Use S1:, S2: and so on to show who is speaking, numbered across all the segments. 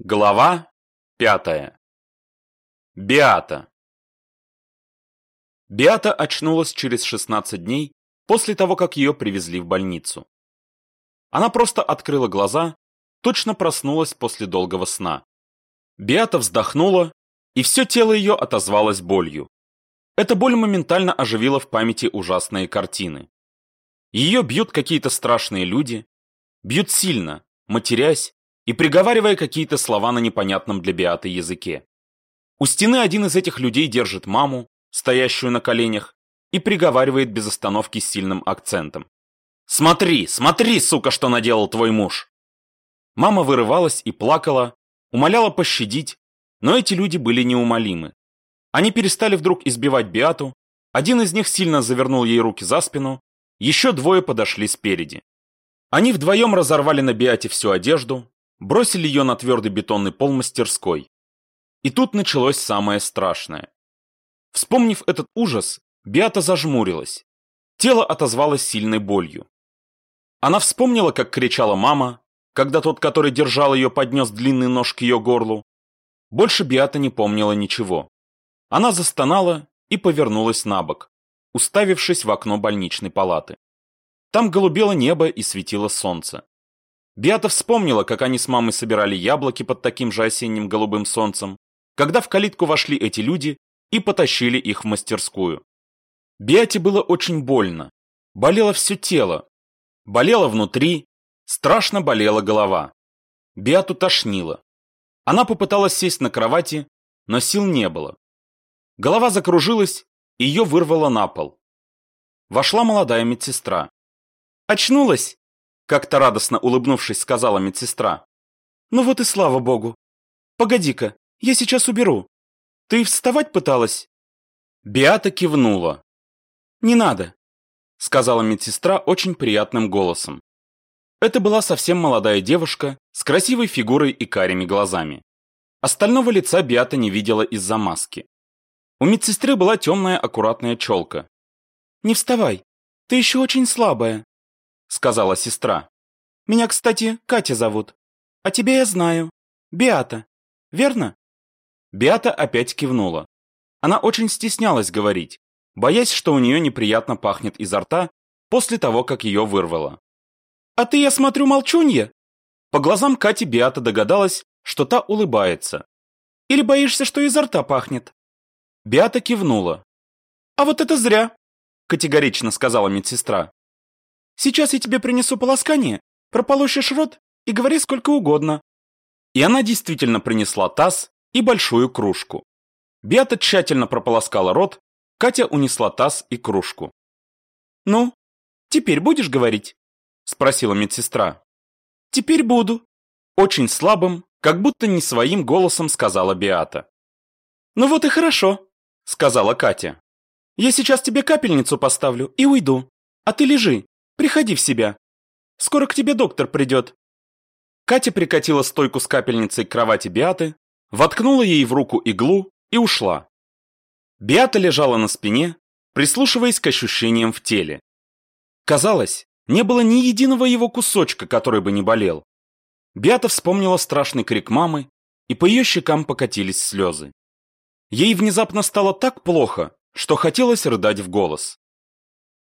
S1: Глава пятая. Биата. Биата очнулась через 16 дней после того, как ее привезли в больницу. Она просто открыла глаза, точно проснулась после долгого сна. Биата вздохнула, и все тело ее отозвалось болью. Эта боль моментально оживила в памяти ужасные картины. Ее бьют какие-то страшные люди, бьют сильно, матерясь, и приговаривая какие-то слова на непонятном для Биаты языке. У стены один из этих людей держит маму, стоящую на коленях, и приговаривает без остановки с сильным акцентом. «Смотри, смотри, сука, что наделал твой муж!» Мама вырывалась и плакала, умоляла пощадить, но эти люди были неумолимы. Они перестали вдруг избивать Биату, один из них сильно завернул ей руки за спину, еще двое подошли спереди. Они вдвоем разорвали на Биате всю одежду, бросили ее на твердый бетонный пол мастерской. И тут началось самое страшное. Вспомнив этот ужас, Биата зажмурилась. Тело отозвалось сильной болью. Она вспомнила, как кричала мама, когда тот, который держал ее, поднес длинный нож к ее горлу. Больше Биата не помнила ничего. Она застонала и повернулась на бок, уставившись в окно больничной палаты. Там голубело небо и светило солнце. Биата вспомнила, как они с мамой собирали яблоки под таким же осенним голубым солнцем, когда в калитку вошли эти люди и потащили их в мастерскую. Биате было очень больно. Болело все тело. Болело внутри, страшно болела голова. Биату тошнило. Она попыталась сесть на кровати, но сил не было. Голова закружилась, и ее вырвало на пол. Вошла молодая медсестра. «Очнулась?» Как-то радостно улыбнувшись, сказала медсестра. «Ну вот и слава богу. Погоди-ка, я сейчас уберу. Ты вставать пыталась?» Биата кивнула. «Не надо», — сказала медсестра очень приятным голосом. Это была совсем молодая девушка с красивой фигурой и карими глазами. Остального лица Биата не видела из-за маски. У медсестры была темная аккуратная челка. «Не вставай, ты еще очень слабая», сказала сестра. «Меня, кстати, Катя зовут. А тебя я знаю. Биата. Верно?» Биата опять кивнула. Она очень стеснялась говорить, боясь, что у нее неприятно пахнет изо рта после того, как ее вырвало. «А ты, я смотрю, молчунья?» По глазам Кати Биата догадалась, что та улыбается. «Или боишься, что изо рта пахнет?» Биата кивнула. «А вот это зря», — категорично сказала медсестра. Сейчас я тебе принесу полоскание, прополощешь рот и говори сколько угодно». И она действительно принесла таз и большую кружку. Беата тщательно прополоскала рот, Катя унесла таз и кружку. «Ну, теперь будешь говорить?» – спросила медсестра. «Теперь буду». Очень слабым, как будто не своим голосом сказала Беата. «Ну вот и хорошо», – сказала Катя. «Я сейчас тебе капельницу поставлю и уйду, а ты лежи, Приходи в себя. Скоро к тебе доктор придет». Катя прикатила стойку с капельницей к кровати Биаты, воткнула ей в руку иглу и ушла. Биата лежала на спине, прислушиваясь к ощущениям в теле. Казалось, не было ни единого его кусочка, который бы не болел. Биата вспомнила страшный крик мамы, и по ее щекам покатились слезы. Ей внезапно стало так плохо, что хотелось рыдать в голос.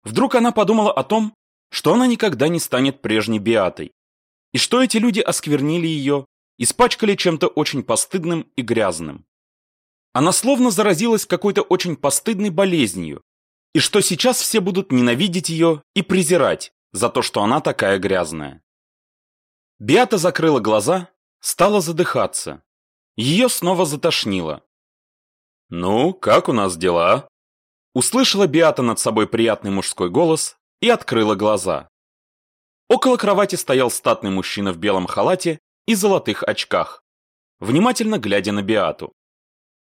S1: Вдруг она подумала о том, что она никогда не станет прежней Биатой, и что эти люди осквернили ее, испачкали чем-то очень постыдным и грязным. Она словно заразилась какой-то очень постыдной болезнью, и что сейчас все будут ненавидеть ее и презирать за то, что она такая грязная. Биата закрыла глаза, стала задыхаться. Ее снова затошнило. «Ну, как у нас дела?» Услышала Биата над собой приятный мужской голос, и открыла глаза. Около кровати стоял статный мужчина в белом халате и золотых очках, внимательно глядя на Биату.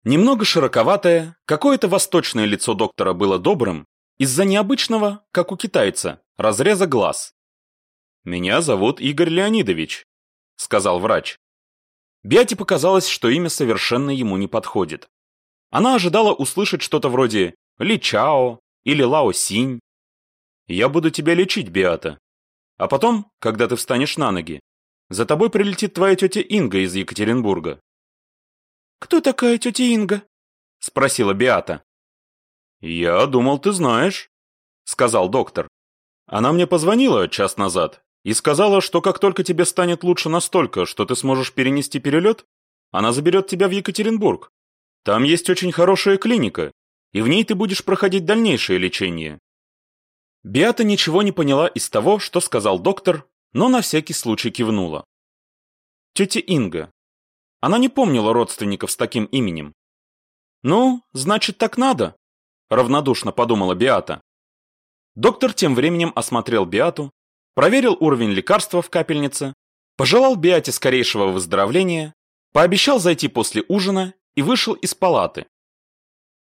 S1: Немного широковатое, какое-то восточное лицо доктора было добрым из-за необычного, как у китайца, разреза глаз. «Меня зовут Игорь Леонидович», — сказал врач. Биате показалось, что имя совершенно ему не подходит. Она ожидала услышать что-то вроде Ли Чао или Лао Синь, я буду тебя лечить, Биата. А потом, когда ты встанешь на ноги, за тобой прилетит твоя тетя Инга из Екатеринбурга».
S2: «Кто такая тетя Инга?» — спросила Биата.
S1: «Я думал, ты знаешь», — сказал доктор. «Она мне позвонила час назад и сказала, что как только тебе станет лучше настолько, что ты сможешь перенести перелет, она заберет тебя в Екатеринбург. Там есть очень хорошая клиника, и в ней ты будешь проходить дальнейшее лечение. Биата ничего не поняла из того, что сказал доктор, но на всякий случай кивнула. Тетя Инга. Она не помнила родственников с таким именем. «Ну, значит, так надо», — равнодушно подумала Биата. Доктор тем временем осмотрел Биату, проверил уровень лекарства в капельнице, пожелал Биате скорейшего выздоровления, пообещал зайти после ужина и вышел из палаты.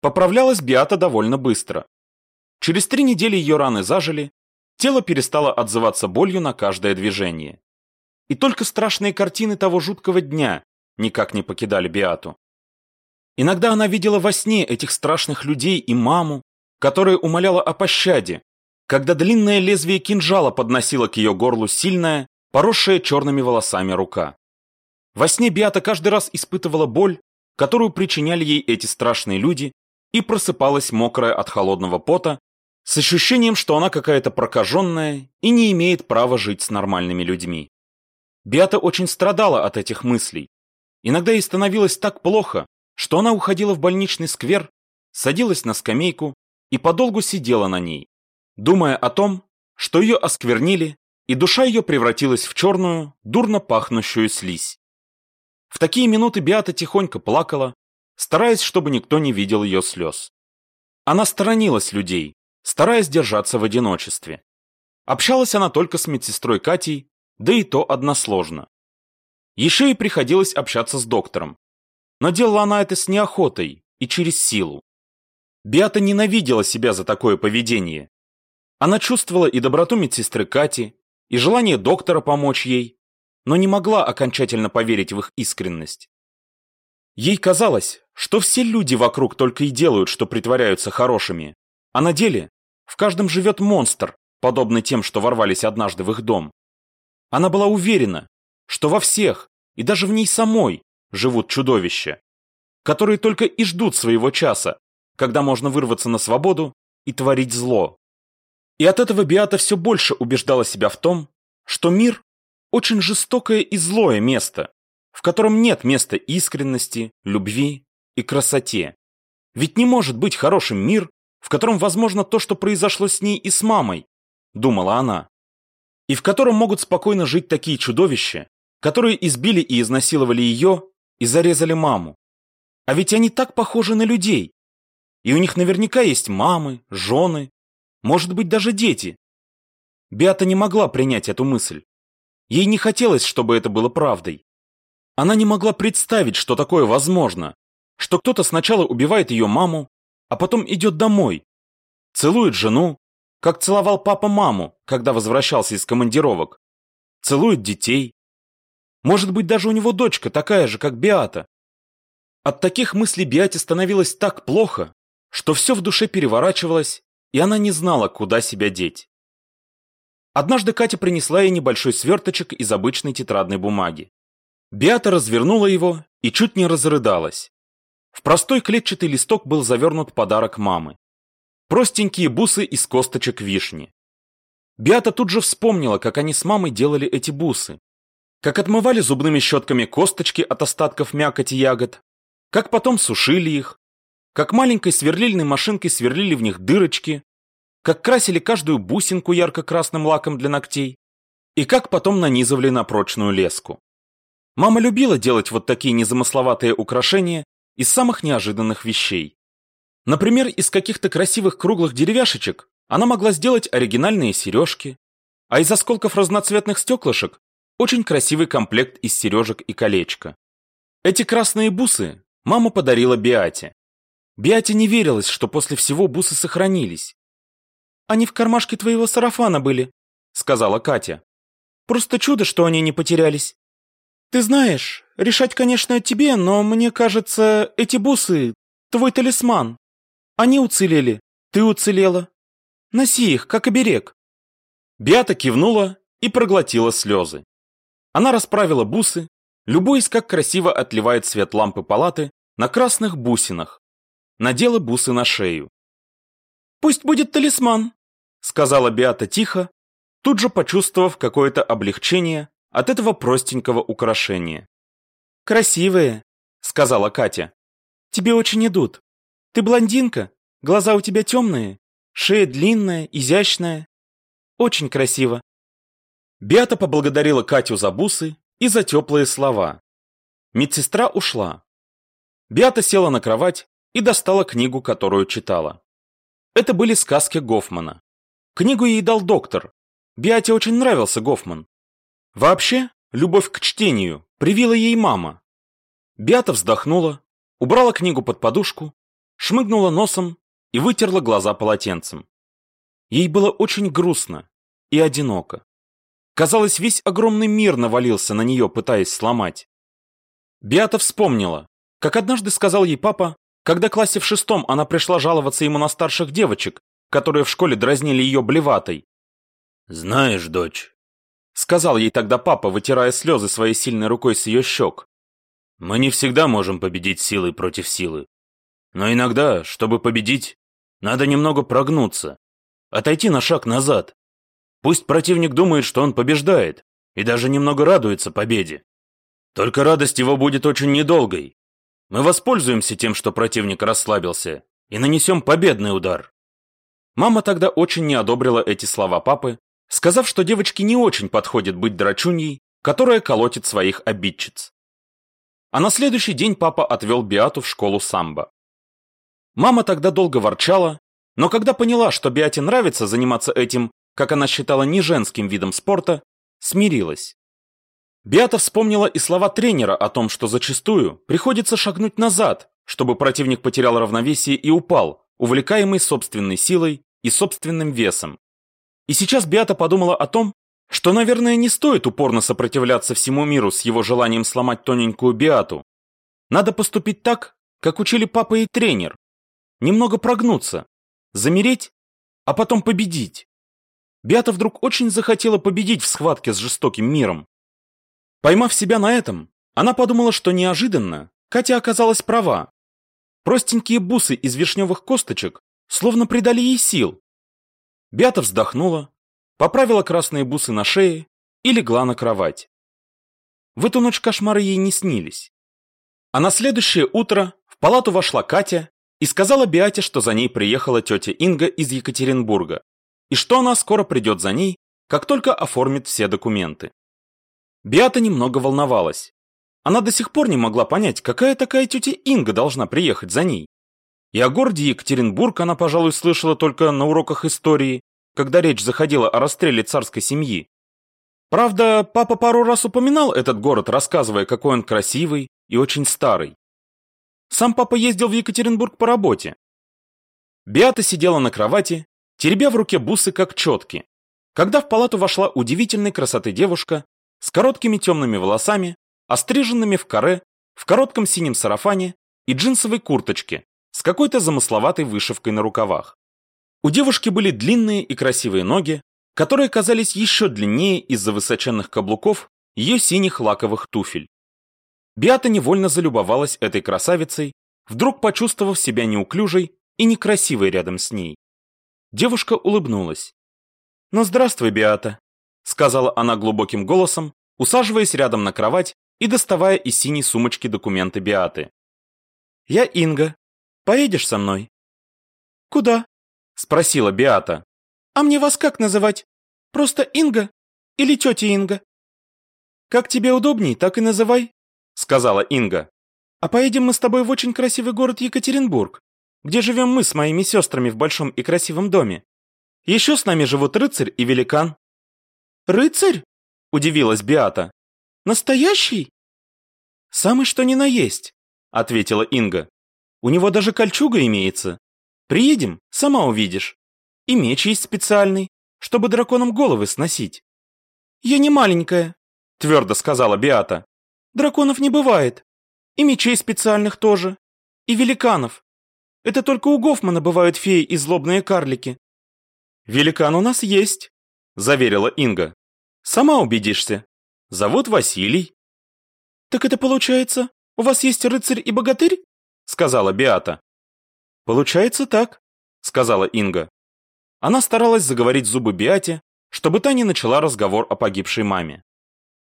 S1: Поправлялась Биата довольно быстро. Через три недели ее раны зажили, тело перестало отзываться болью на каждое движение. И только страшные картины того жуткого дня никак не покидали Биату. Иногда она видела во сне этих страшных людей и маму, которая умоляла о пощаде, когда длинное лезвие кинжала подносило к ее горлу сильная, поросшая черными волосами рука. Во сне Биата каждый раз испытывала боль, которую причиняли ей эти страшные люди, и просыпалась мокрая от холодного пота, с ощущением, что она какая-то прокаженная и не имеет права жить с нормальными людьми. Биата очень страдала от этих мыслей. Иногда ей становилось так плохо, что она уходила в больничный сквер, садилась на скамейку и подолгу сидела на ней, думая о том, что ее осквернили, и душа ее превратилась в черную, дурно пахнущую слизь. В такие минуты Биата тихонько плакала, стараясь, чтобы никто не видел ее слез. Она сторонилась людей, стараясь держаться в одиночестве. Общалась она только с медсестрой Катей, да и то односложно. Еще и приходилось общаться с доктором. Но делала она это с неохотой и через силу. Биата ненавидела себя за такое поведение. Она чувствовала и доброту медсестры Кати, и желание доктора помочь ей, но не могла окончательно поверить в их искренность. Ей казалось, что все люди вокруг только и делают, что притворяются хорошими, а на деле в каждом живет монстр, подобный тем, что ворвались однажды в их дом. Она была уверена, что во всех, и даже в ней самой, живут чудовища, которые только и ждут своего часа, когда можно вырваться на свободу и творить зло. И от этого Биата все больше убеждала себя в том, что мир – очень жестокое и злое место, в котором нет места искренности, любви и красоте. Ведь не может быть хорошим мир, в котором возможно то, что произошло с ней и с мамой, думала она, и в котором могут спокойно жить такие чудовища, которые избили и изнасиловали ее и зарезали маму. А ведь они так похожи на людей. И у них наверняка есть мамы, жены, может быть даже дети. Беата не могла принять эту мысль. Ей не хотелось, чтобы это было правдой. Она не могла представить, что такое возможно, что кто-то сначала убивает ее маму, а потом идет домой, целует жену, как целовал папа маму, когда возвращался из командировок, целует детей. Может быть, даже у него дочка такая же, как Биата. От таких мыслей Биате становилось так плохо, что все в душе переворачивалось, и она не знала, куда себя деть. Однажды Катя принесла ей небольшой сверточек из обычной тетрадной бумаги. Биата развернула его и чуть не разрыдалась. В простой клетчатый листок был завернут подарок мамы. Простенькие бусы из косточек вишни. Биата тут же вспомнила, как они с мамой делали эти бусы. Как отмывали зубными щетками косточки от остатков мякоти ягод. Как потом сушили их. Как маленькой сверлильной машинкой сверлили в них дырочки. Как красили каждую бусинку ярко-красным лаком для ногтей. И как потом нанизывали на прочную леску. Мама любила делать вот такие незамысловатые украшения из самых неожиданных вещей. Например, из каких-то красивых круглых деревяшечек она могла сделать оригинальные сережки, а из осколков разноцветных стеклышек очень красивый комплект из сережек и колечка. Эти красные бусы мама подарила Биате. Биате не верилось, что после всего бусы сохранились. «Они в кармашке твоего сарафана были», — сказала Катя. «Просто чудо, что они не потерялись. Ты знаешь, решать, конечно, тебе, но мне кажется, эти бусы — твой талисман. Они уцелели, ты уцелела. Носи их, как оберег. Беата кивнула и проглотила слезы. Она расправила бусы, любуясь, как красиво отливает свет лампы палаты на красных бусинах. Надела бусы на шею. «Пусть будет талисман», — сказала Беата тихо, тут же почувствовав какое-то облегчение от этого простенького украшения. «Красивые», — сказала Катя. «Тебе очень идут. Ты блондинка, глаза у тебя темные, шея длинная, изящная. Очень красиво». Беата поблагодарила Катю за бусы и за теплые слова. Медсестра ушла. Беата села на кровать и достала книгу, которую читала. Это были сказки Гофмана. Книгу ей дал доктор. Биате очень нравился Гофман. Вообще, любовь к чтению привила ей мама. Биата вздохнула, убрала книгу под подушку, шмыгнула носом и вытерла глаза полотенцем. Ей было очень грустно и одиноко. Казалось, весь огромный мир навалился на нее, пытаясь сломать. Биата вспомнила, как однажды сказал ей папа, когда классе в шестом она пришла жаловаться ему на старших девочек, которые в школе дразнили ее блеватой.
S3: «Знаешь, дочь», —
S1: сказал ей тогда папа, вытирая слезы своей сильной рукой с ее щек,
S3: «мы не всегда можем победить силой против силы. Но иногда, чтобы победить, надо немного прогнуться, отойти на шаг назад. Пусть противник думает, что он побеждает, и даже немного радуется победе. Только радость его будет очень недолгой, мы воспользуемся тем, что противник расслабился, и нанесем победный удар.
S1: Мама тогда очень не одобрила эти слова папы, сказав, что девочке не очень подходит быть драчуньей, которая колотит своих обидчиц. А на следующий день папа отвел Биату в школу самбо. Мама тогда долго ворчала, но когда поняла, что Биате нравится заниматься этим, как она считала, не женским видом спорта, смирилась. Биата вспомнила и слова тренера о том, что зачастую приходится шагнуть назад, чтобы противник потерял равновесие и упал, увлекаемый собственной силой и собственным весом. И сейчас Биата подумала о том, что, наверное, не стоит упорно сопротивляться всему миру с его желанием сломать тоненькую Биату. Надо поступить так, как учили папа и тренер. Немного прогнуться, замереть, а потом победить. Биата вдруг очень захотела победить в схватке с жестоким миром. Поймав себя на этом, она подумала, что неожиданно Катя оказалась права. Простенькие бусы из вишневых косточек словно придали ей сил. Бята вздохнула, поправила красные бусы на шее и легла на кровать. В эту ночь кошмары ей не снились. А на следующее утро в палату вошла Катя и сказала Биате, что за ней приехала тетя Инга из Екатеринбурга, и что она скоро придет за ней, как только оформит все документы. Биата немного волновалась. Она до сих пор не могла понять, какая такая тетя Инга должна приехать за ней. И о городе Екатеринбург она, пожалуй, слышала только на уроках истории, когда речь заходила о расстреле царской семьи. Правда, папа пару раз упоминал этот город, рассказывая, какой он красивый и очень старый. Сам папа ездил в Екатеринбург по работе. Биата сидела на кровати, теребя в руке бусы как четки, когда в палату вошла удивительной красоты девушка с короткими темными волосами, остриженными в каре, в коротком синем сарафане и джинсовой курточке с какой-то замысловатой вышивкой на рукавах. У девушки были длинные и красивые ноги, которые казались еще длиннее из-за высоченных каблуков ее синих лаковых туфель. Биата невольно залюбовалась этой красавицей, вдруг почувствовав себя неуклюжей и некрасивой рядом с ней. Девушка улыбнулась. «Ну, здравствуй, Биата», сказала она глубоким голосом, усаживаясь рядом на кровать и доставая из синей сумочки документы Биаты. «Я Инга. Поедешь со мной?» «Куда?» — спросила Биата. «А мне вас как называть? Просто Инга или тетя Инга?» «Как тебе удобней, так и называй», — сказала Инга. «А поедем мы с тобой в очень красивый город Екатеринбург, где живем мы с моими сестрами в большом и красивом доме. Еще с нами живут рыцарь и великан. «Рыцарь?» – удивилась Биата. «Настоящий?» «Самый что ни на есть», – ответила Инга. «У него даже кольчуга имеется. Приедем, сама увидишь. И меч есть специальный, чтобы драконам головы сносить». «Я не маленькая», – твердо сказала Биата. «Драконов не бывает. И мечей специальных тоже. И великанов. Это только у Гофмана бывают феи и злобные карлики». «Великан у нас есть», – заверила Инга. «Сама убедишься.
S3: Зовут Василий».
S2: «Так это получается, у вас есть рыцарь и богатырь?» Сказала Биата.
S3: «Получается так», сказала Инга. Она старалась заговорить зубы Биате, чтобы та не начала разговор о погибшей маме.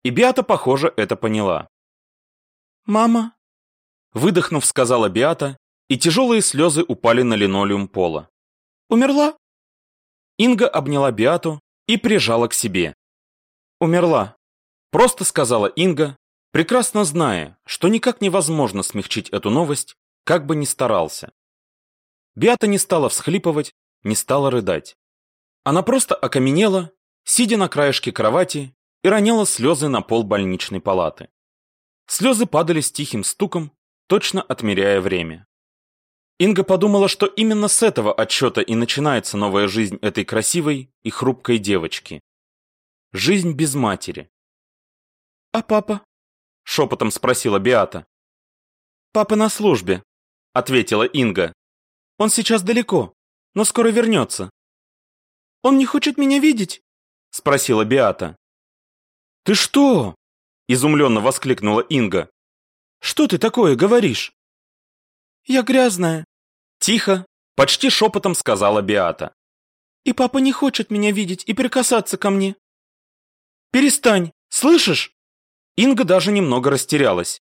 S3: И Биата, похоже, это поняла.
S2: «Мама»,
S3: выдохнув, сказала Биата, и тяжелые слезы упали на линолеум пола.
S2: «Умерла?»
S3: Инга обняла Биату и прижала к себе. «Умерла», — просто сказала Инга, прекрасно зная, что никак невозможно смягчить эту новость, как бы ни старался. Биата не стала всхлипывать, не стала рыдать. Она просто окаменела, сидя на краешке кровати и роняла слезы на пол больничной палаты. Слезы падали с тихим стуком, точно отмеряя время. Инга подумала, что именно с этого отчета и начинается новая жизнь этой красивой и хрупкой девочки. Жизнь без матери.
S2: «А папа?» — шепотом спросила Биата.
S3: «Папа на службе», — ответила Инга. «Он сейчас далеко, но скоро вернется».
S2: «Он не хочет меня видеть?»
S3: — спросила Биата.
S2: «Ты что?»
S3: — изумленно воскликнула Инга.
S2: «Что ты такое говоришь?» «Я грязная»,
S3: Тихо, почти шепотом сказала Биата.
S2: «И папа не хочет меня видеть и прикасаться ко мне». «Перестань, слышишь?»
S3: Инга даже немного растерялась.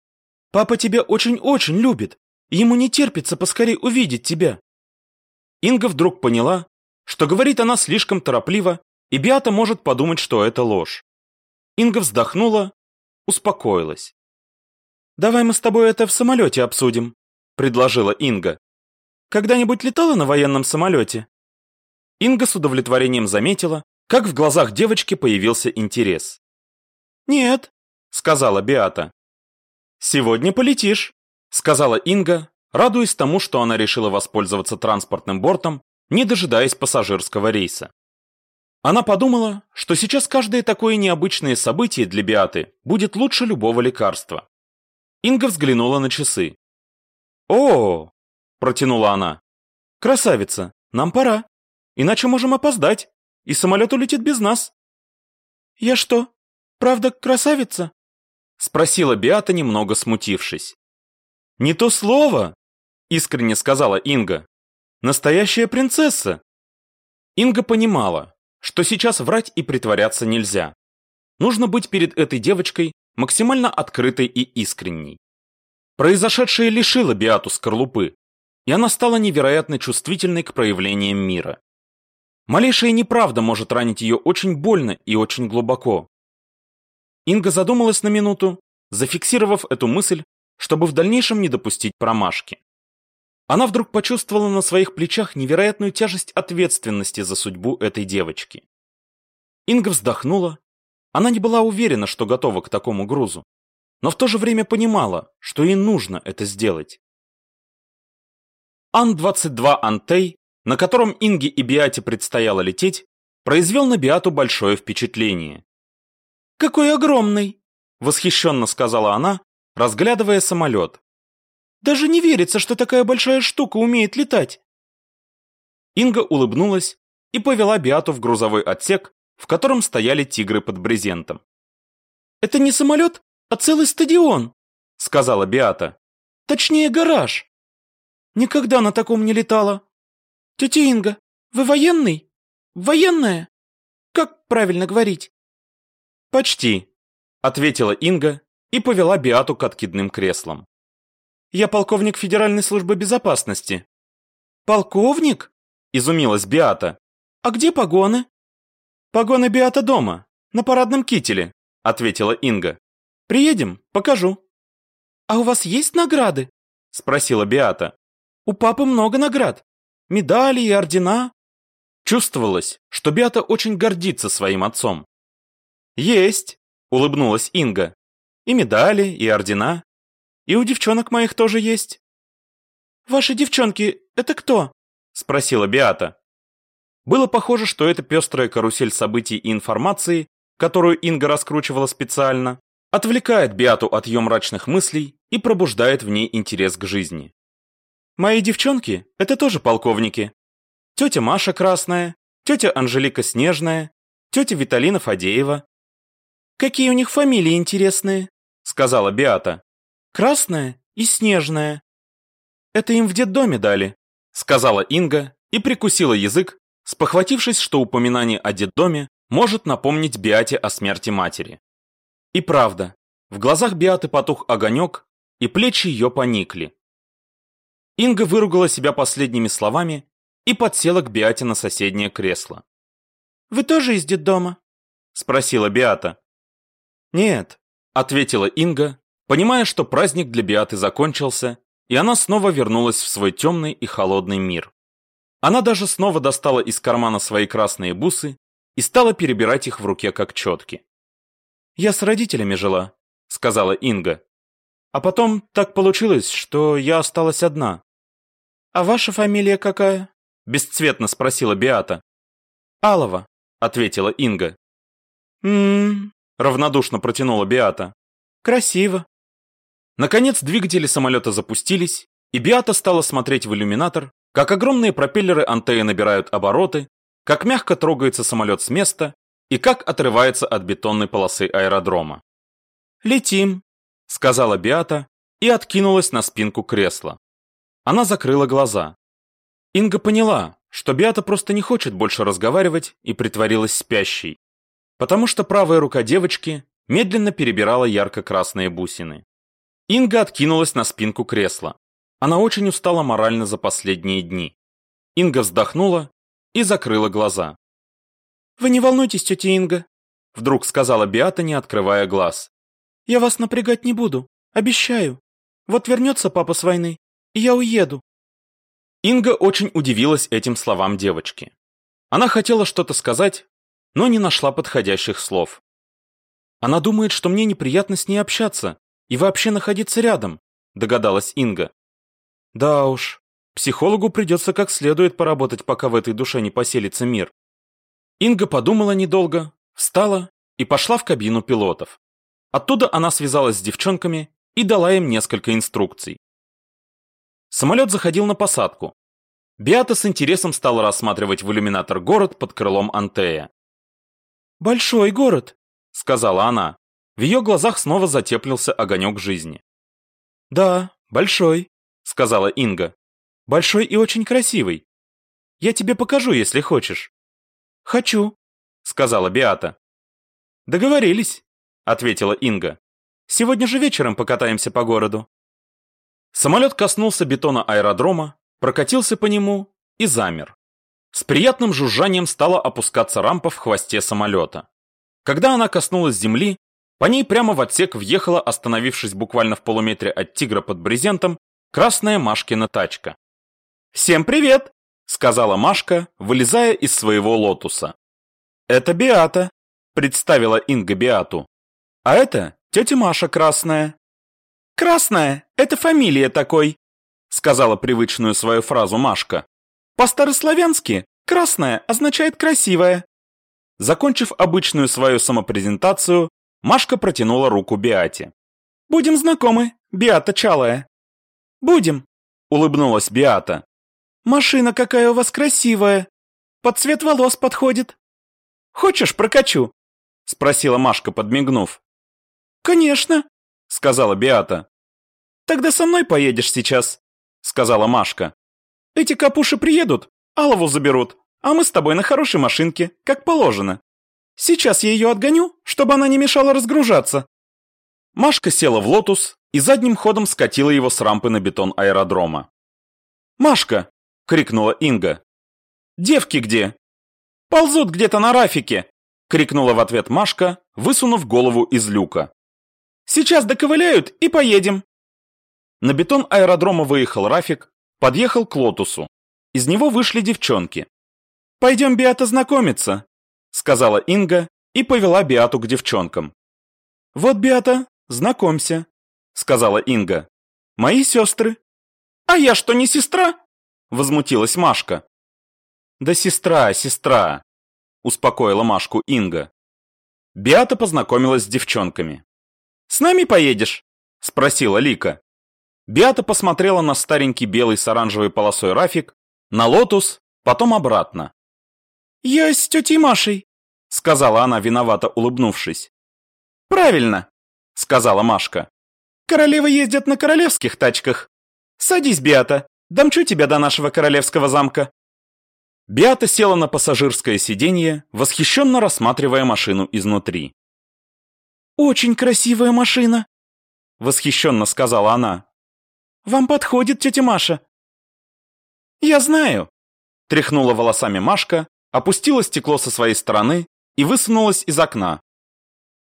S2: «Папа тебя очень-очень любит. Ему не терпится поскорей увидеть тебя».
S3: Инга вдруг поняла, что говорит она слишком торопливо, и Биата может подумать, что это ложь. Инга вздохнула, успокоилась.
S2: «Давай мы с тобой это в самолете обсудим», — предложила Инга. Когда-нибудь летала на военном самолете?»
S3: Инга с удовлетворением заметила, как в глазах девочки появился интерес.
S2: «Нет», — сказала Биата.
S3: «Сегодня полетишь», — сказала Инга, радуясь тому, что она решила воспользоваться транспортным бортом, не дожидаясь пассажирского рейса. Она подумала, что сейчас каждое такое необычное событие для Биаты будет лучше любого лекарства. Инга взглянула на часы. «О, протянула она. «Красавица, нам пора. Иначе можем опоздать, и самолет улетит без нас».
S2: «Я что, правда красавица?»
S3: Спросила Биата, немного смутившись. «Не то слово!» Искренне сказала Инга. «Настоящая принцесса!» Инга понимала, что сейчас врать и притворяться нельзя. Нужно быть перед этой девочкой максимально открытой и искренней. Произошедшее лишило Биату скорлупы, и она стала невероятно чувствительной к проявлениям мира. Малейшая неправда может ранить ее очень больно и очень глубоко. Инга задумалась на минуту, зафиксировав эту мысль, чтобы в дальнейшем не допустить промашки. Она вдруг почувствовала на своих плечах невероятную тяжесть ответственности за судьбу этой девочки. Инга вздохнула. Она не была уверена, что готова к такому грузу, но в то же время понимала, что ей нужно это сделать. Ан-22 Антей, на котором Инге и Биате предстояло лететь, произвел на Биату большое впечатление.
S2: «Какой огромный!»
S3: – восхищенно сказала она, разглядывая самолет.
S2: «Даже не верится, что такая большая штука умеет летать!»
S3: Инга улыбнулась и повела Биату в грузовой отсек, в котором стояли тигры под брезентом.
S2: «Это не самолет, а целый стадион», — сказала Биата. «Точнее, гараж. Никогда на таком не летала. Тетя Инга, вы военный? Военная? Как правильно говорить?
S3: Почти, ответила Инга и повела Биату к откидным креслам.
S2: Я полковник Федеральной службы безопасности.
S3: Полковник? Изумилась Биата.
S2: А где погоны?
S3: Погоны Биата дома, на парадном кителе, ответила Инга. Приедем, покажу.
S2: А у вас есть награды?
S3: Спросила Биата.
S2: У папы много наград. Медали и ордена.
S3: Чувствовалось, что Беата очень гордится своим отцом. «Есть», — улыбнулась Инга. «И медали, и ордена. И у девчонок моих тоже есть».
S2: «Ваши девчонки — это кто?»
S3: — спросила Беата. Было похоже, что эта пестрая карусель событий и информации, которую Инга раскручивала специально, отвлекает Беату от ее мрачных мыслей и пробуждает в ней интерес к жизни. Мои девчонки — это тоже полковники. Тетя Маша Красная, тетя Анжелика Снежная, тетя Виталина Фадеева.
S2: Какие у них фамилии интересные, сказала Биата. Красная и снежная. Это им в детдоме дали, сказала Инга и прикусила язык, спохватившись, что упоминание о детдоме может напомнить Биате о смерти матери. И правда, в глазах Биаты потух огонек, и плечи ее поникли. Инга выругала себя последними словами и подсела к Биате на соседнее кресло. «Вы тоже из детдома?» — спросила Биата. «Нет», — ответила Инга, понимая, что праздник для Биаты закончился, и она снова вернулась в свой темный и холодный мир. Она даже снова достала из кармана свои красные бусы и стала перебирать их в руке как четки. «Я с родителями жила», — сказала Инга. «А потом так получилось, что я осталась одна». «А ваша фамилия какая?» — бесцветно спросила Биата. «Алова», — ответила Инга. «М-м-м», равнодушно протянула Биата. «Красиво». Наконец двигатели самолета запустились, и Биата стала смотреть в иллюминатор, как огромные пропеллеры антеи набирают обороты, как мягко трогается самолет с места и как отрывается от бетонной полосы аэродрома. «Летим», — сказала Биата и откинулась на спинку кресла. Она закрыла глаза. Инга поняла, что Биата просто не хочет больше разговаривать и притворилась спящей, потому что правая рука девочки медленно перебирала ярко-красные бусины. Инга откинулась на спинку кресла. Она очень устала морально за последние дни. Инга вздохнула и закрыла глаза. «Вы не волнуйтесь, тетя Инга», — вдруг сказала Биата, не открывая глаз. «Я вас напрягать не буду, обещаю. Вот вернется папа с войны, и я уеду». Инга очень удивилась этим словам девочки. Она хотела что-то сказать, но не нашла подходящих слов. Она думает, что мне неприятно с ней общаться и вообще находиться рядом, догадалась Инга. Да уж, психологу придется как следует поработать, пока в этой душе не поселится мир. Инга подумала недолго, встала и пошла в кабину пилотов. Оттуда она связалась с девчонками и дала им несколько инструкций. Самолет заходил на посадку. Биата с интересом стала рассматривать в иллюминатор город под крылом Антея. «Большой город», — сказала она. В ее глазах снова затеплился огонек жизни. «Да, большой», — сказала Инга. «Большой и очень красивый. Я тебе покажу, если хочешь». «Хочу», — сказала Биата. «Договорились», — ответила Инга. «Сегодня же вечером покатаемся по городу». Самолет коснулся бетона аэродрома, прокатился по нему и замер. С приятным жужжанием стала опускаться рампа в хвосте самолета. Когда она коснулась земли, по ней прямо в отсек въехала, остановившись буквально в полуметре от тигра под брезентом, красная Машкина тачка. «Всем привет!» — сказала Машка, вылезая из своего лотуса. «Это Биата», — представила Инга Биату. «А это тетя Маша Красная». «Красная — это фамилия такой», — сказала привычную свою фразу Машка. «По-старославянски красная означает красивая». Закончив обычную свою самопрезентацию, Машка протянула руку Биате. «Будем знакомы, Биата Чалая». «Будем», — улыбнулась Биата. «Машина какая у вас красивая. Под цвет волос подходит». «Хочешь, прокачу?» — спросила Машка, подмигнув. «Конечно», — сказала Биата. «Тогда со мной поедешь сейчас», — сказала Машка. «Эти копуши приедут, Алову заберут, а мы с тобой на хорошей машинке, как положено. Сейчас я ее отгоню, чтобы она не мешала разгружаться». Машка села в Lotus и задним ходом скатила его с рампы на бетон аэродрома. «Машка!» — крикнула Инга. «Девки где?» «Ползут где-то на рафике!» — крикнула в ответ Машка, высунув голову из люка. «Сейчас доковыляют и поедем!» На бетон аэродрома выехал Рафик, подъехал к лотусу. Из него вышли девчонки. «Пойдем, Биата, знакомиться», — сказала Инга и повела Биату к девчонкам. «Вот, Биата, знакомься», — сказала Инга. «Мои сестры». «А я что, не сестра?» — возмутилась Машка. «Да сестра, сестра», — успокоила Машку Инга. Биата познакомилась с девчонками. «С нами поедешь?» — спросила Лика. Биата посмотрела на старенький белый с оранжевой полосой рафик, на Lotus, потом обратно. «Я с тетей Машей», — сказала она, виновато улыбнувшись.
S1: Правильно, сказала Машка. Королевы ездят на королевских тачках. Садись, Биата, домчу тебя до нашего королевского замка. Биата села на пассажирское сиденье, восхищенно рассматривая машину изнутри.
S2: «Очень красивая машина», —
S1: восхищенно сказала она.
S2: «Вам подходит, тетя Маша».
S1: «Я знаю», — тряхнула волосами Машка, опустила стекло со своей стороны и высунулась из окна.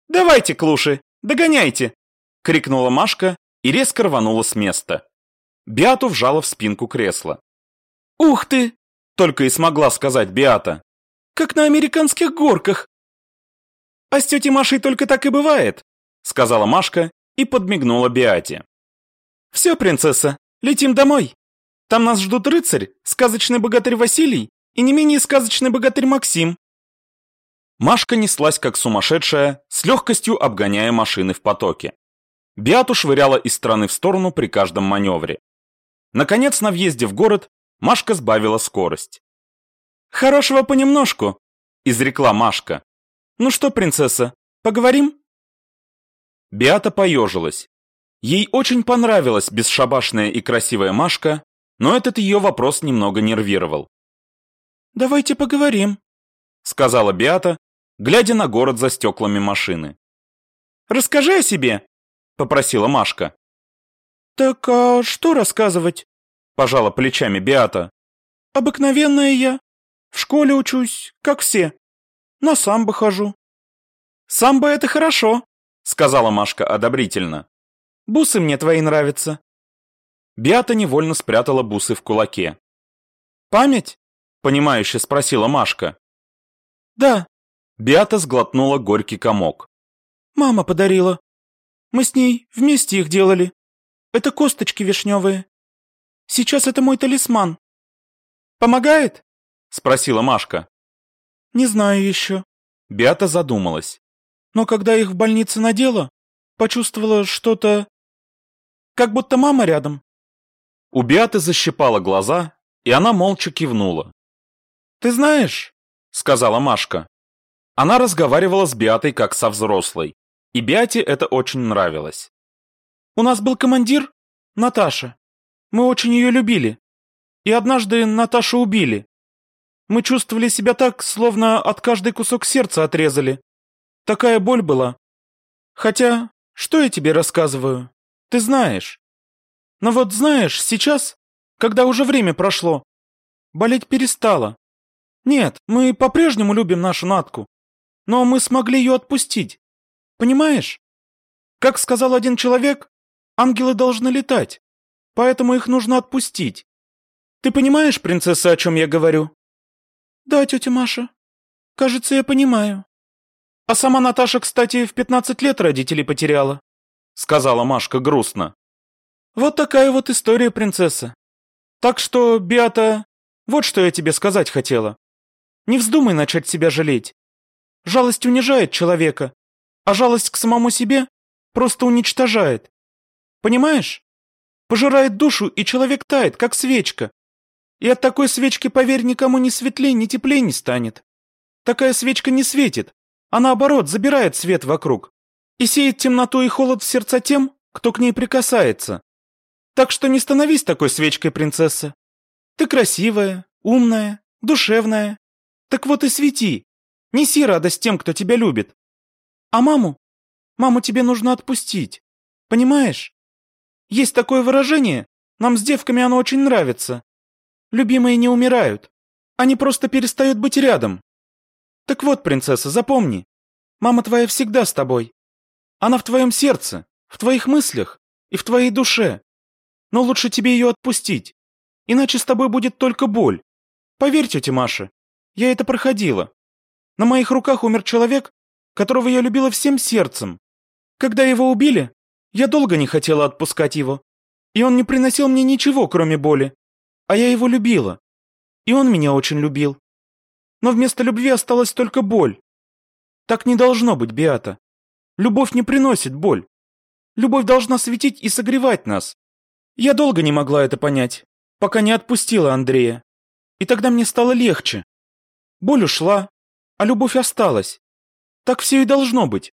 S1: «Давайте, клуши, догоняйте!» — крикнула Машка и резко рванула с места. Биату вжала в спинку кресла.
S2: «Ух ты!»
S1: — только и смогла сказать Биата.
S2: «Как на американских горках!»
S1: «А с тетей Машей только так и бывает», — сказала Машка и подмигнула Биате. «Все, принцесса, летим домой. Там нас ждут рыцарь, сказочный богатырь Василий и не менее сказочный богатырь Максим». Машка неслась как сумасшедшая, с легкостью обгоняя машины в потоке. Биату швыряла из стороны в сторону при каждом маневре. Наконец, на въезде в город Машка сбавила скорость. «Хорошего понемножку», — изрекла Машка. «Ну что, принцесса, поговорим?» Биата поежилась. Ей очень понравилась бесшабашная и красивая Машка, но этот ее вопрос немного нервировал.
S2: «Давайте поговорим», — сказала
S1: Биата, глядя на город за стеклами машины. «Расскажи о себе», — попросила Машка.
S2: «Так а что рассказывать?»
S1: — пожала плечами Биата.
S2: «Обыкновенная я. В школе учусь, как все. На самбо хожу».
S1: «Самбо — это хорошо», — сказала Машка одобрительно. «Бусы мне твои нравятся». Биата невольно спрятала бусы в кулаке. «Память?» — понимающе спросила Машка.
S2: «Да».
S1: Биата сглотнула горький комок.
S2: «Мама подарила. Мы с ней вместе их делали. Это косточки вишневые. Сейчас это мой талисман.
S1: Помогает? Спросила Машка.
S2: Не знаю еще.
S1: Беата задумалась.
S2: Но когда их в больнице надела, почувствовала что-то... Как будто мама рядом.
S1: У Беаты защипала глаза, и она молча кивнула. «Ты знаешь», — сказала Машка. Она разговаривала с Беатой как со взрослой, и Беате это очень нравилось.
S2: «У нас был командир, Наташа. Мы очень ее любили. И однажды Наташу убили. Мы чувствовали себя так, словно от каждой кусок сердца отрезали. Такая боль была. Хотя, что я тебе рассказываю? Ты знаешь. Но вот знаешь, сейчас, когда уже время прошло, болеть перестало. Нет, мы по-прежнему любим нашу Натку. Но мы смогли ее отпустить. Понимаешь? Как сказал один человек, ангелы должны летать поэтому их нужно отпустить. Ты понимаешь, принцесса, о чем я говорю?» «Да, тетя Маша. Кажется, я понимаю». «А сама Наташа, кстати, в пятнадцать лет родителей потеряла», — сказала Машка грустно. «Вот такая вот история, принцесса. Так что, Биата, вот что я тебе сказать хотела. Не вздумай начать себя жалеть. Жалость унижает человека, а жалость к самому себе просто уничтожает. Понимаешь? Пожирает душу, и человек тает, как свечка. И от такой свечки, поверь, никому ни светлее, ни теплее не станет. Такая свечка не светит, а наоборот забирает свет вокруг и сеет темноту и холод в сердца тем, кто к ней прикасается. Так что не становись такой свечкой, принцесса. Ты красивая, умная, душевная. Так вот и свети. Неси радость тем, кто тебя любит. А маму? Маму тебе нужно отпустить. Понимаешь? Есть такое выражение, нам с девками оно очень нравится. Любимые не умирают, они просто перестают быть рядом. Так вот, принцесса, запомни, мама твоя всегда с тобой. Она в твоем сердце, в твоих мыслях и в твоей душе. Но лучше тебе ее отпустить, иначе с тобой будет только боль. Поверь, тетя Маша, я это проходила. На моих руках умер человек, которого я любила всем сердцем. Когда его убили, я долго не хотела отпускать его, и он не приносил мне ничего, кроме боли. А я его любила. И он меня очень любил. Но вместо любви осталась только боль. Так не должно быть, Биата. Любовь не приносит боль. Любовь должна светить и согревать нас. Я долго не могла это понять, пока не отпустила Андрея. И тогда мне стало легче. Боль ушла, а любовь осталась. Так все и должно быть.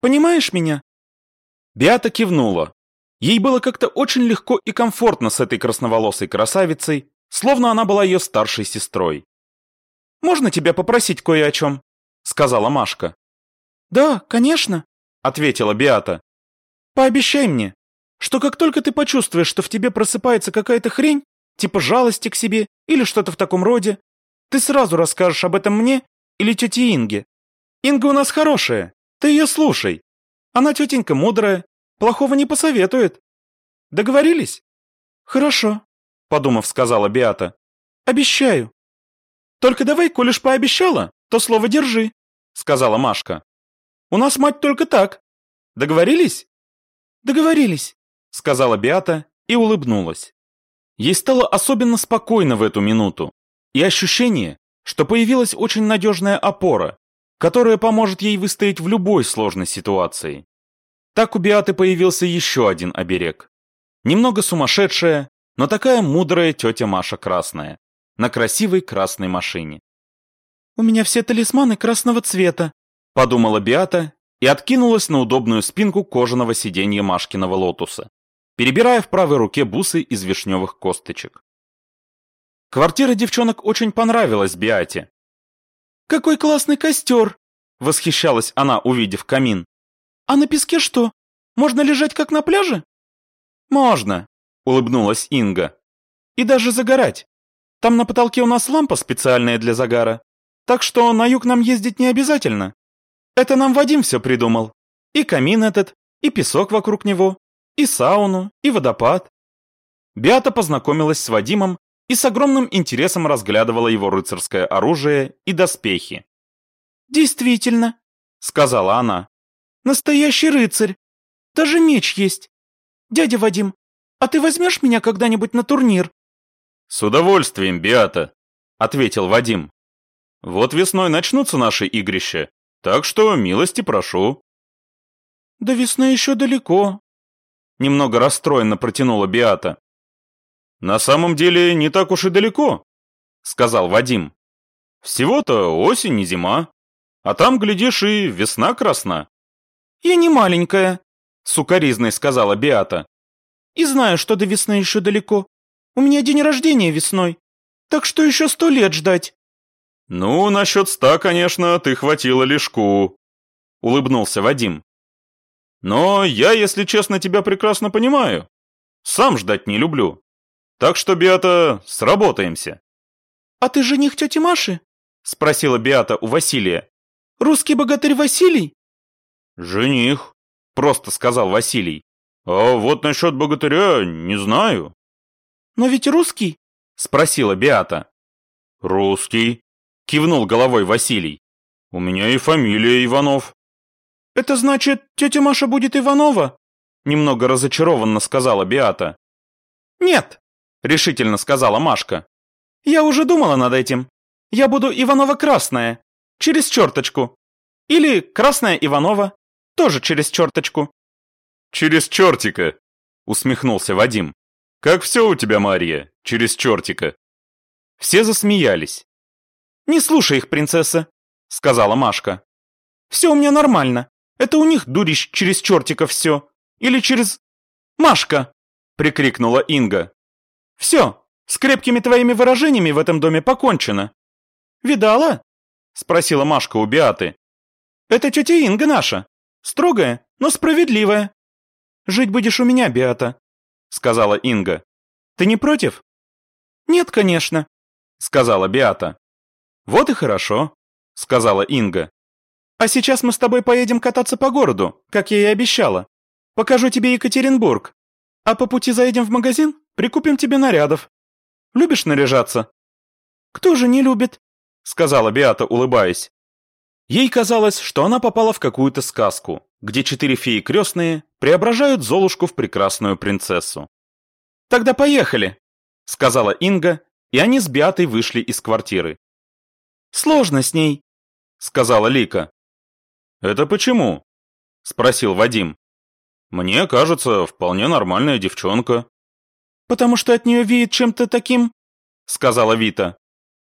S2: Понимаешь меня?»
S1: Беата кивнула. Ей было как-то очень легко и комфортно с этой красноволосой красавицей, словно она была ее старшей сестрой.
S2: «Можно тебя попросить кое о чем?» — сказала Машка. «Да, конечно», — ответила Беата. «Пообещай мне, что как только ты почувствуешь, что в тебе просыпается какая-то хрень, типа жалости к себе или что-то в таком роде, ты сразу расскажешь об этом мне или тете Инге. Инга у нас хорошая, ты ее слушай. Она тетенька мудрая, плохого не посоветует. Договорились? Хорошо, подумав, сказала Биата. Обещаю. Только давай, коль уж пообещала, то слово держи, сказала Машка. У нас мать только так. Договорились? Договорились, сказала Биата и улыбнулась. Ей стало особенно спокойно в эту минуту, и ощущение, что появилась очень надежная опора, которая поможет ей выстоять в любой сложной ситуации. Так у Биаты появился еще один оберег. Немного сумасшедшая, но такая мудрая тетя Маша Красная на красивой красной машине. «У меня все талисманы красного цвета», — подумала Биата и откинулась на удобную спинку кожаного сиденья Машкиного лотуса, перебирая в правой руке бусы из вишневых косточек. Квартира девчонок очень понравилась Биате. «Какой классный костер!» — восхищалась она, увидев камин. «А на песке что? Можно лежать как на пляже?» «Можно», — улыбнулась Инга. «И даже загорать. Там на потолке у нас лампа специальная для загара, так что на юг нам ездить не обязательно. Это нам Вадим все придумал. И камин этот, и песок вокруг него, и сауну, и водопад. Биата познакомилась с Вадимом и с огромным интересом разглядывала его рыцарское оружие и доспехи. «Действительно», — сказала она, — «настоящий рыцарь. Даже меч есть. Дядя Вадим, а ты возьмешь меня когда-нибудь на турнир?»
S1: «С удовольствием, Биата», — ответил Вадим. «Вот весной начнутся наши игрища, так что милости прошу».
S2: «До весны еще далеко», — немного расстроенно протянула Биата.
S1: «На самом деле не так уж и далеко», — сказал Вадим. «Всего-то осень и зима, а там, глядишь, и весна красна».
S2: «Я не маленькая», — сукоризной сказала Биата. «И знаю, что до весны еще далеко. У меня день рождения весной, так что еще сто лет ждать».
S1: «Ну, насчет ста, конечно, ты хватило лишку», — улыбнулся Вадим. «Но я, если честно, тебя прекрасно понимаю. Сам ждать не люблю. Так что, Биата, сработаемся».
S2: «А ты жених тети Маши?» — спросила Биата у Василия. «Русский богатырь Василий?»
S1: «Жених», — просто сказал Василий. «А вот насчет богатыря не знаю».
S2: «Но ведь русский?» — спросила Биата.
S1: «Русский», — кивнул головой Василий. «У меня и фамилия Иванов».
S2: «Это значит, тетя Маша будет Иванова?» Немного разочарованно сказала Биата. «Нет», — решительно сказала Машка. «Я уже думала над этим. Я буду Иванова Красная, через черточку. Или Красная Иванова, тоже через черточку».
S1: «Через чертика», — усмехнулся Вадим. Как все у тебя, Мария, через чертика?» Все засмеялись.
S2: «Не слушай их, принцесса», — сказала Машка. «Все у меня нормально. Это у них, дурищ, через чертика все. Или через... Машка!» — прикрикнула Инга. «Все, с крепкими твоими выражениями в этом доме покончено». «Видала?» — спросила Машка у Биаты. «Это тетя Инга наша. Строгая, но справедливая. Жить будешь у меня, Биата сказала Инга. Ты не против? Нет, конечно, сказала Биата. Вот и хорошо, сказала Инга. А сейчас мы с тобой поедем кататься по городу, как я и обещала. Покажу тебе Екатеринбург. А по пути заедем в магазин, прикупим тебе нарядов. Любишь наряжаться? Кто же не любит? сказала Биата, улыбаясь. Ей казалось, что она попала в какую-то сказку, где четыре феи крестные преображают Золушку в прекрасную принцессу. «Тогда поехали», — сказала Инга, и они с Биатой вышли из квартиры. «Сложно с ней», — сказала Лика.
S1: «Это почему?» — спросил Вадим. «Мне кажется, вполне нормальная девчонка».
S2: «Потому что от нее веет чем-то таким», — сказала Вита.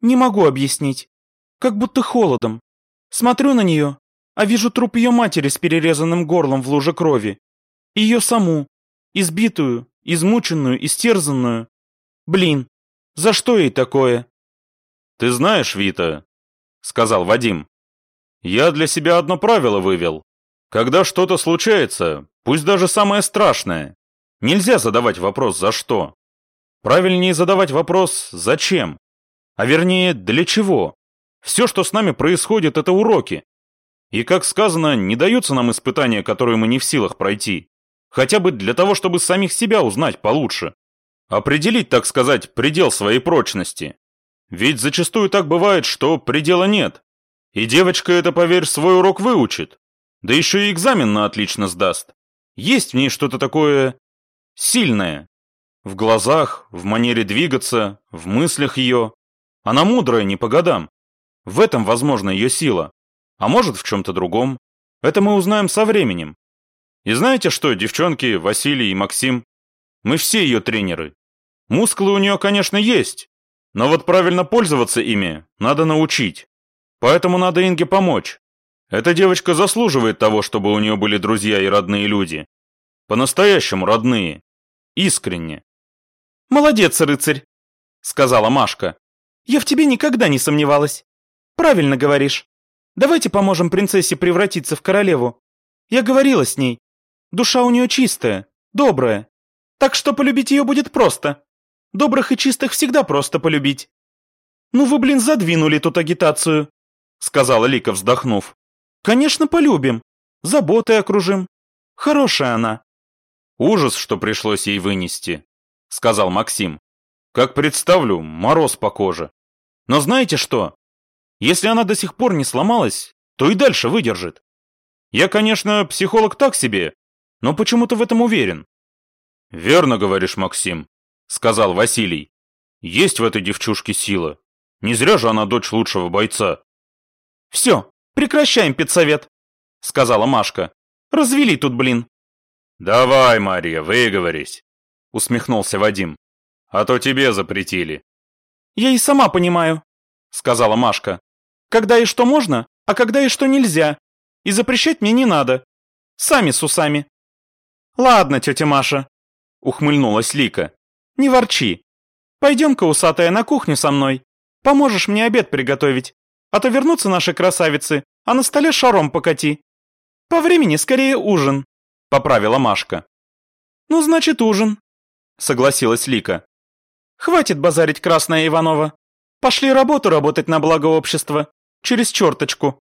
S2: «Не могу объяснить. Как будто холодом. Смотрю на нее, а вижу труп ее матери с перерезанным горлом в луже крови. Ее саму, избитую, измученную, истерзанную. Блин, за что ей такое?
S1: Ты знаешь, Вита, сказал Вадим. Я для себя одно правило вывел. Когда что-то случается, пусть даже самое страшное, нельзя задавать вопрос «за что?». Правильнее задавать вопрос «зачем?», а вернее «для чего?». Все, что с нами происходит, это уроки. И, как сказано, не даются нам испытания, которые мы не в силах пройти. Хотя бы для того, чтобы самих себя узнать получше. Определить, так сказать, предел своей прочности. Ведь зачастую так бывает, что предела нет. И девочка это, поверь, свой урок выучит. Да еще и экзамен на отлично сдаст. Есть в ней что-то такое сильное. В глазах, в манере двигаться, в мыслях ее. Она мудрая не по годам. В этом, возможно, ее сила. А может, в чем-то другом. Это мы узнаем со временем. И знаете что, девчонки, Василий и Максим? Мы все ее тренеры. Мускулы у нее, конечно, есть. Но вот правильно пользоваться ими надо научить. Поэтому надо Инге помочь. Эта девочка заслуживает того, чтобы у нее были друзья и родные люди. По-настоящему родные. Искренне.
S2: «Молодец, рыцарь», — сказала Машка. «Я в тебе никогда не сомневалась. Правильно говоришь. Давайте поможем принцессе превратиться в королеву. Я говорила с ней. Душа у нее чистая, добрая. Так что полюбить ее будет просто. Добрых и чистых всегда просто полюбить. Ну вы, блин, задвинули тут агитацию, сказала Лика, вздохнув. Конечно, полюбим. Заботой окружим. Хорошая она.
S1: Ужас, что пришлось ей вынести, сказал Максим. Как представлю, мороз по коже. Но знаете что? Если она до сих пор не сломалась, то и дальше выдержит. Я, конечно, психолог так себе, но почему-то в этом уверен. Верно говоришь, Максим, сказал Василий. Есть в этой девчушке сила. Не зря же она дочь лучшего бойца.
S2: Все, прекращаем педсовет, сказала Машка. Развели тут, блин.
S1: Давай, Мария, выговорись, усмехнулся Вадим. А то тебе запретили.
S2: Я и сама понимаю, сказала Машка. Когда и что можно, а когда и что нельзя. И запрещать мне не надо. Сами с усами. Ладно, тетя Маша, ухмыльнулась Лика. Не ворчи. Пойдем-ка, усатая, на кухню со мной. Поможешь мне обед приготовить. А то вернутся наши красавицы, а на столе шаром покати. По времени скорее ужин, поправила Машка. Ну, значит, ужин, согласилась Лика. Хватит базарить, красная Иванова. Пошли работу работать на благо общества. Через черточку.